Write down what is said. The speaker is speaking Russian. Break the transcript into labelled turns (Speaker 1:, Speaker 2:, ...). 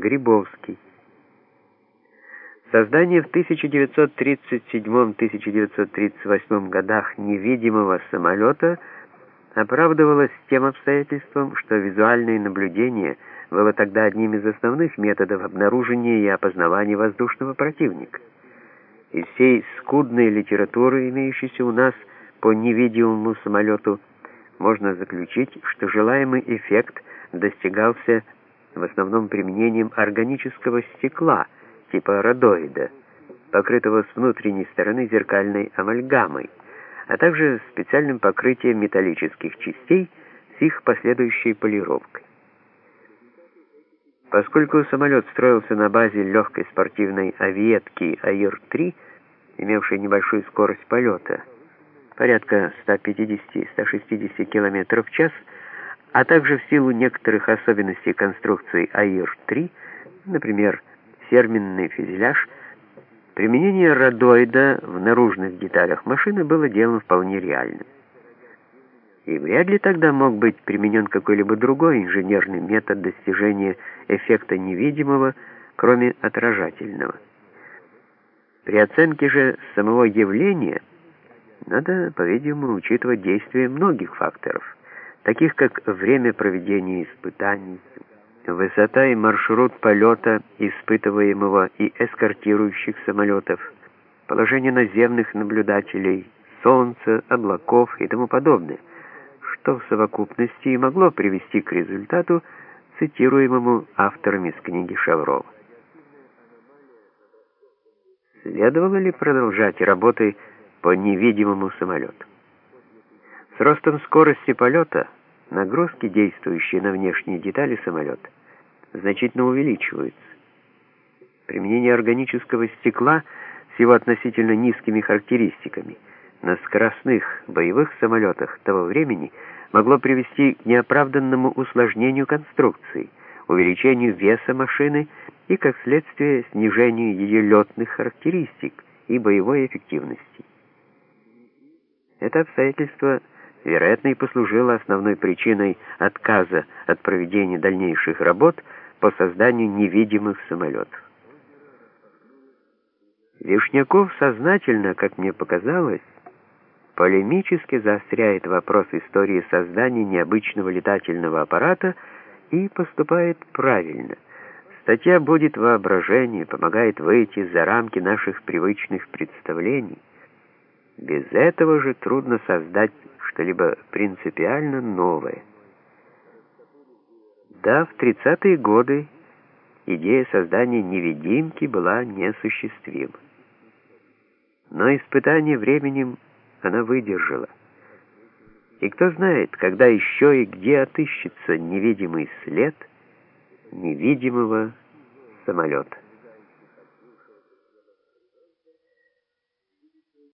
Speaker 1: Грибовский. Создание в 1937-1938 годах невидимого самолета оправдывалось тем обстоятельством, что визуальное наблюдение было тогда одним из основных методов обнаружения и опознавания воздушного противника. Из всей скудной литературы, имеющейся у нас по невидимому самолету, можно заключить, что желаемый эффект достигался в основном применением органического стекла – типа радоида, покрытого с внутренней стороны зеркальной амальгамой, а также специальным покрытием металлических частей с их последующей полировкой. Поскольку самолет строился на базе легкой спортивной авиетки АИР-3, имевшей небольшую скорость полета, порядка 150-160 км в час, а также в силу некоторых особенностей конструкции АИР-3, например, терминный фюзеляж, применение радоида в наружных деталях машины было делом вполне реальным. И вряд ли тогда мог быть применен какой-либо другой инженерный метод достижения эффекта невидимого, кроме отражательного. При оценке же самого явления надо, по-видимому, учитывать действие многих факторов, таких как время проведения испытаний, Высота и маршрут полета испытываемого и эскортирующих самолетов, положение наземных наблюдателей, солнца, облаков и тому подобное, что в совокупности и могло привести к результату, цитируемому авторами из книги Шаврова. Следовало ли продолжать работы по невидимому самолету? С ростом скорости полета – Нагрузки, действующие на внешние детали самолета, значительно увеличиваются. Применение органического стекла с его относительно низкими характеристиками на скоростных боевых самолетах того времени могло привести к неоправданному усложнению конструкции, увеличению веса машины и, как следствие, снижению ее летных характеристик и боевой эффективности. Это обстоятельство – вероятно, и послужило основной причиной отказа от проведения дальнейших работ по созданию невидимых самолетов. Вишняков сознательно, как мне показалось, полемически заостряет вопрос истории создания необычного летательного аппарата и поступает правильно. Статья будет воображение, помогает выйти за рамки наших привычных представлений. Без этого же трудно создать что-либо принципиально новое. Да, в 30-е годы идея создания невидимки была неосуществима. Но испытание временем она выдержала. И кто знает, когда еще и где отыщется невидимый след невидимого самолета.